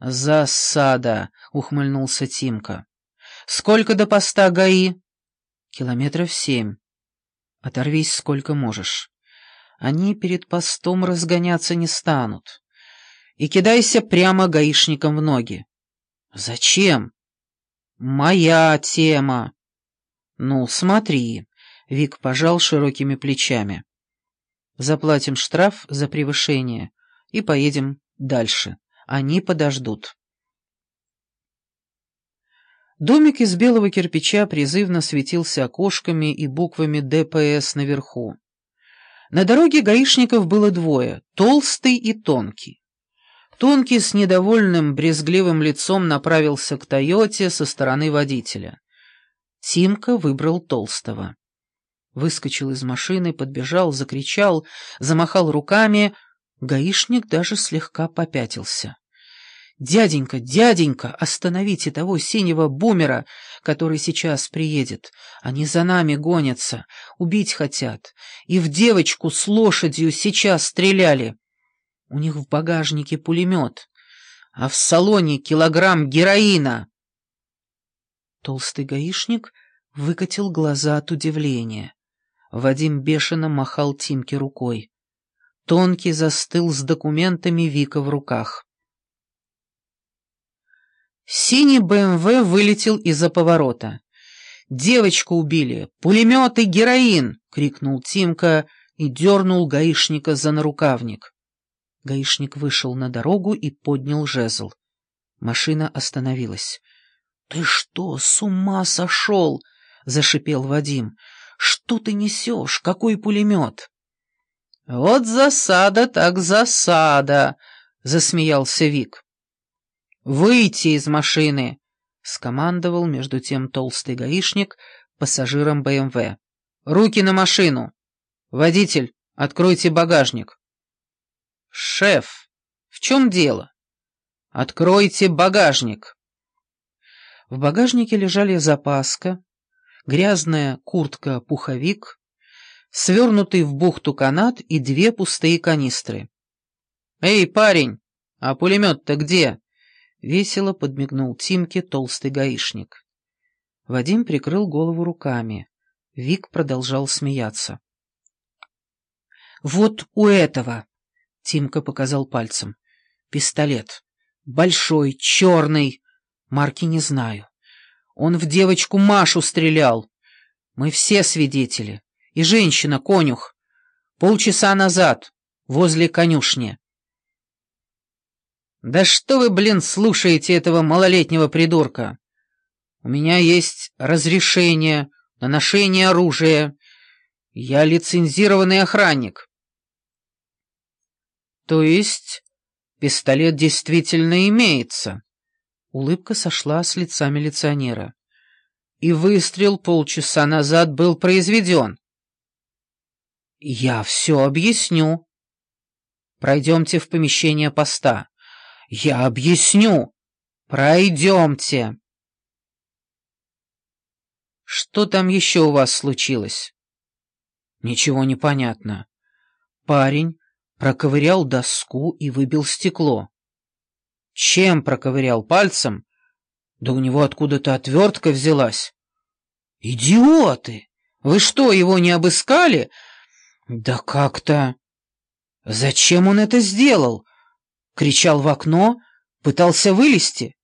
«Засада!» — ухмыльнулся Тимка. «Сколько до поста ГАИ?» «Километров семь. Оторвись сколько можешь. Они перед постом разгоняться не станут. И кидайся прямо гаишникам в ноги». «Зачем?» «Моя тема». «Ну, смотри», — Вик пожал широкими плечами. «Заплатим штраф за превышение и поедем дальше». Они подождут. Домик из белого кирпича призывно светился окошками и буквами ДПС наверху. На дороге гаишников было двое — толстый и тонкий. Тонкий с недовольным, брезгливым лицом направился к «Тойоте» со стороны водителя. Тимка выбрал толстого. Выскочил из машины, подбежал, закричал, замахал руками — Гаишник даже слегка попятился. «Дяденька, дяденька, остановите того синего бумера, который сейчас приедет. Они за нами гонятся, убить хотят. И в девочку с лошадью сейчас стреляли. У них в багажнике пулемет, а в салоне килограмм героина». Толстый гаишник выкатил глаза от удивления. Вадим бешено махал Тимке рукой. Тонкий застыл с документами Вика в руках. Синий БМВ вылетел из-за поворота. «Девочку убили! Пулемет и героин!» — крикнул Тимка и дернул гаишника за нарукавник. Гаишник вышел на дорогу и поднял жезл. Машина остановилась. «Ты что, с ума сошел?» — зашипел Вадим. «Что ты несешь? Какой пулемет?» «Вот засада так засада!» — засмеялся Вик. «Выйти из машины!» — скомандовал между тем толстый гаишник пассажирам БМВ. «Руки на машину! Водитель, откройте багажник!» «Шеф, в чем дело?» «Откройте багажник!» В багажнике лежали запаска, грязная куртка-пуховик, свернутый в бухту канат и две пустые канистры. «Эй, парень, а пулемет-то где?» — весело подмигнул Тимке толстый гаишник. Вадим прикрыл голову руками. Вик продолжал смеяться. «Вот у этого!» — Тимка показал пальцем. «Пистолет. Большой, черный. Марки не знаю. Он в девочку Машу стрелял. Мы все свидетели и женщина-конюх. Полчаса назад, возле конюшни. «Да что вы, блин, слушаете этого малолетнего придурка? У меня есть разрешение на ношение оружия. Я лицензированный охранник». «То есть пистолет действительно имеется?» Улыбка сошла с лица милиционера. «И выстрел полчаса назад был произведен». «Я все объясню». «Пройдемте в помещение поста». «Я объясню». «Пройдемте». «Что там еще у вас случилось?» «Ничего не понятно. Парень проковырял доску и выбил стекло». «Чем проковырял? Пальцем?» «Да у него откуда-то отвертка взялась». «Идиоты! Вы что, его не обыскали?» «Да как-то...» «Зачем он это сделал?» Кричал в окно, пытался вылезти.